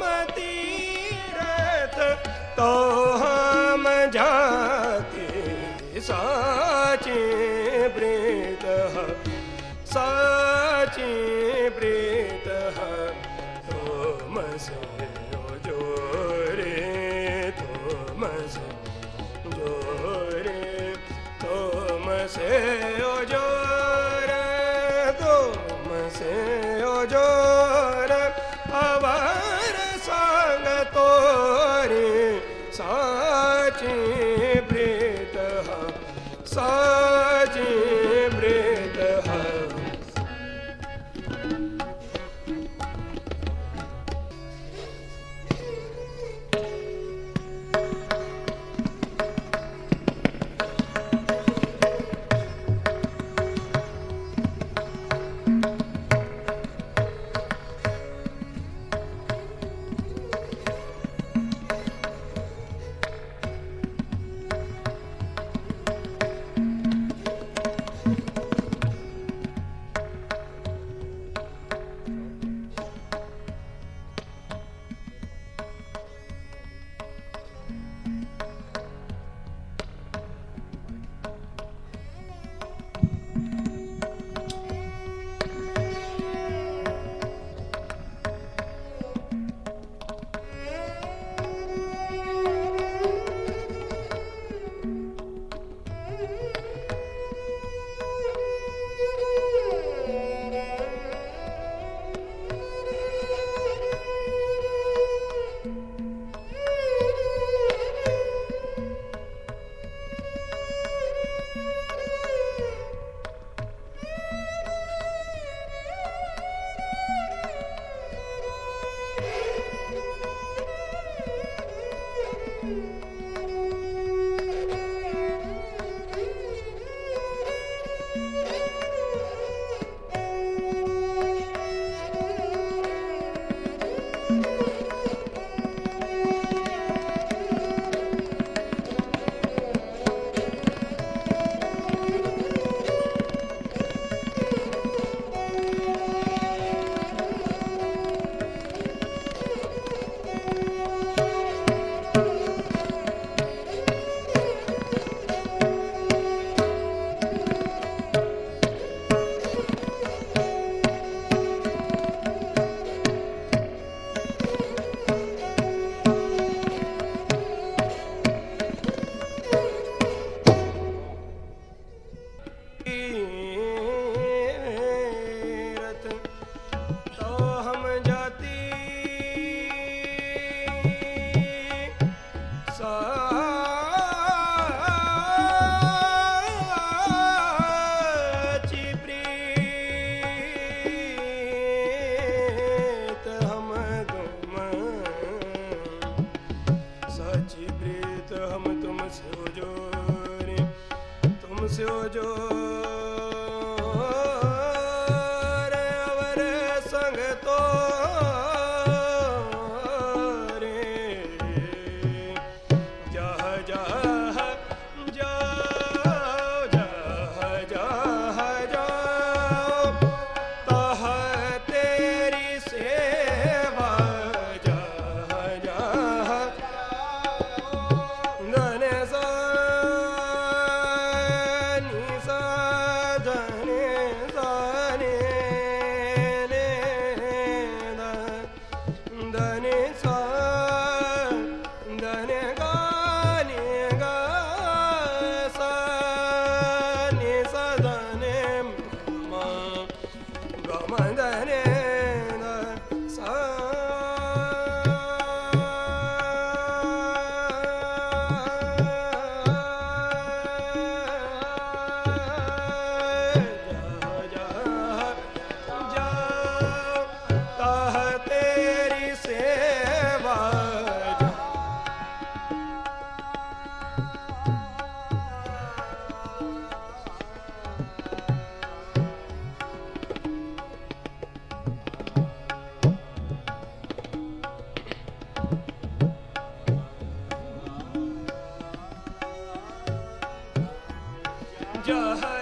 ਹਮ ਤੀਰਤ ਤੋ ਹਮ ਜਾਤੇ, ਸਾਚੇ ਬ੍ਰੇਤ ਸਾਚੇ ਬ੍ਰੇਤ ਤੁਮ ਸੇ ਜੋਰੇ, ਤੁਮ ਸੇ ਜੋਰੇ, ਤੁਮ ਸੇ ਜੋਰੇ, ਤੁਮ ਸੇ ਜੋਰੇ। साचे प्रे सा ਸਿਓ ਜੋ Duh.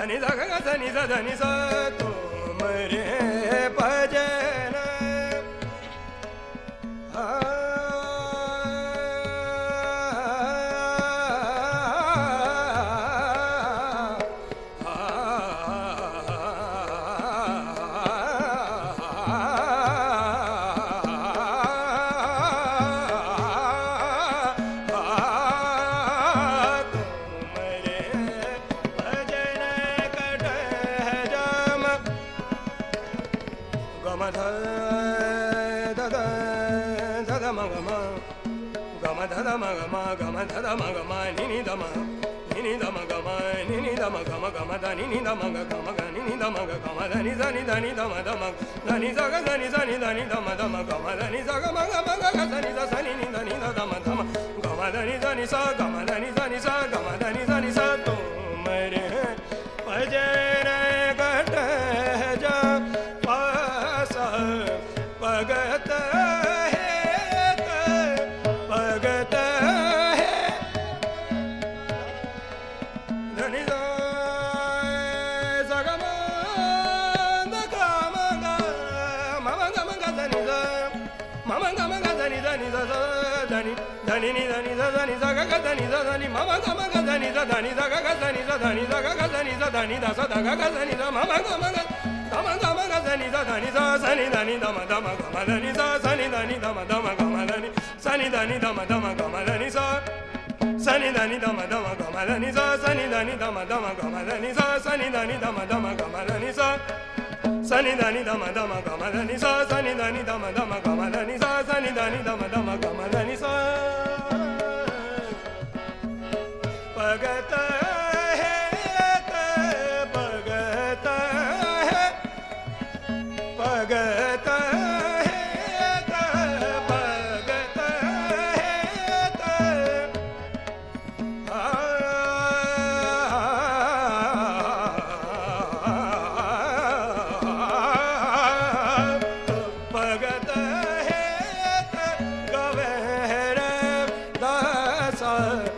धनी धा गा धनी धा धनी सा तुम रे भजन da ma ga ma ga ma da ma ga ma ni ni da ma ni ni da ma ga ma ni ni da ma ga ma ga ma da ni ni da ma ga ma ga ni ni da ma ga ma da ni ni da ni da ma da ma da ni za ga ni za ni da ni da ma da ma ga ma da ni za ga ma ga ma ga ga ni sa ni ni da ni da ma da ma ga ma da ni sa ga ma da ni za ni sa ga ma da Sani dani dama dama gama dani sa Sani dani dama dama ma da ni sa sa ni da ni da ma da ma ga ma da ni sa sa ni da ni da ma da ma ga ma da ni sa sa ni da ni da ma da ma ga ma da ni sa sa ni da ni da sa fire.